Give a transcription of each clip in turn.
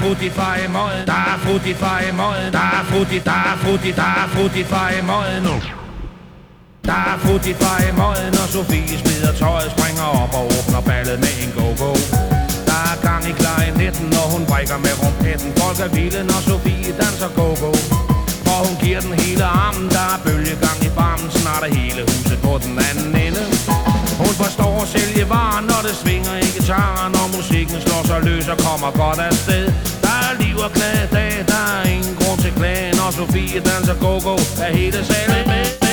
futti far i mål, der er futti far i mål, der er futti, der er futti, der er futti far i mål nu. Der er futti far i mål, når Sofie smider tøjet, springer op og åbner ballet med en go-go. Der er gang i klarinetten, når hun brækker med rumpetten. Folk er vilde, når Sofie danser go-go. For hun giver den hele armen, der er bølgegang i barmen, snart er hele musikken sig løs og kommer godt afsted Der er liv og glade dag, der er ingen grund til klagen Og Sofie danser go-go, er hele salen med.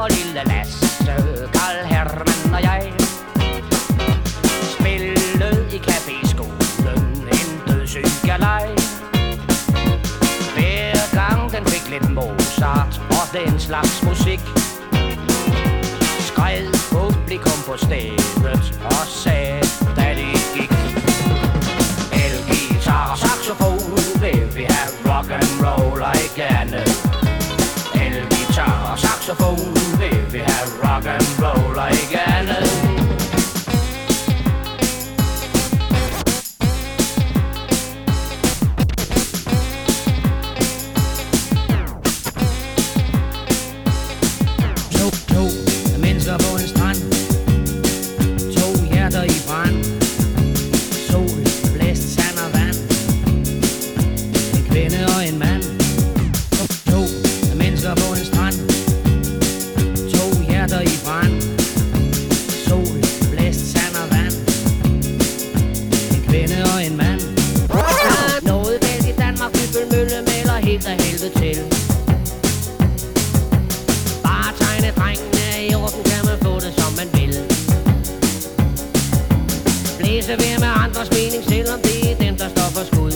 Og lille Lasse, Karl Hermann og jeg Spillede i caféskolen en dødssyg galej. Hver gang den fik lidt Mozart og den slags musik Skred publikum på stedet og sagde, helt til Bare tegne drengene i orden, kan man få det som man vil. Blæse ved med andres mening, selvom det er dem, der står for skud.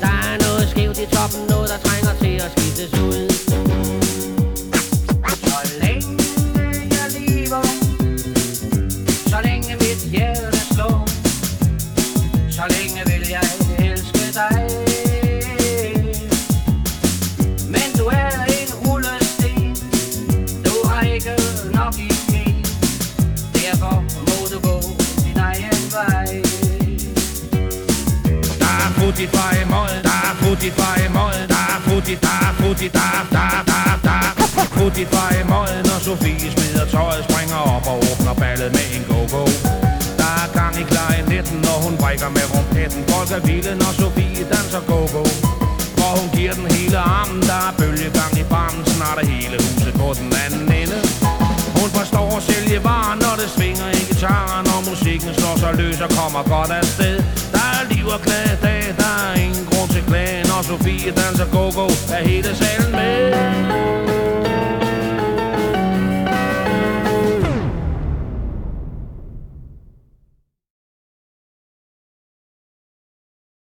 Der er noget skævt i toppen, noget der trænger til at skiftes ud. Putti er futti far i mål, der er futti far i mål, der er futti, der er Putti, der er, der er, der er, der er futti far i mål, når Sofie smider tøjet, springer op og åbner ballet med en go-go. Der er gang i klarinetten, når hun brækker med rumpetten. Folk er vilde, når Sofie danser go-go. For hun giver den hele armen, der er bølgegang i barmen, snart er hele huset på den anden ende. Hun forstår at sælge varer, når det svinger i gitaren Og musikken slår sig løs og kommer godt afsted Der er og glade dag, der er ingen grund til klage Og Sofie danser go-go, er hele salen med.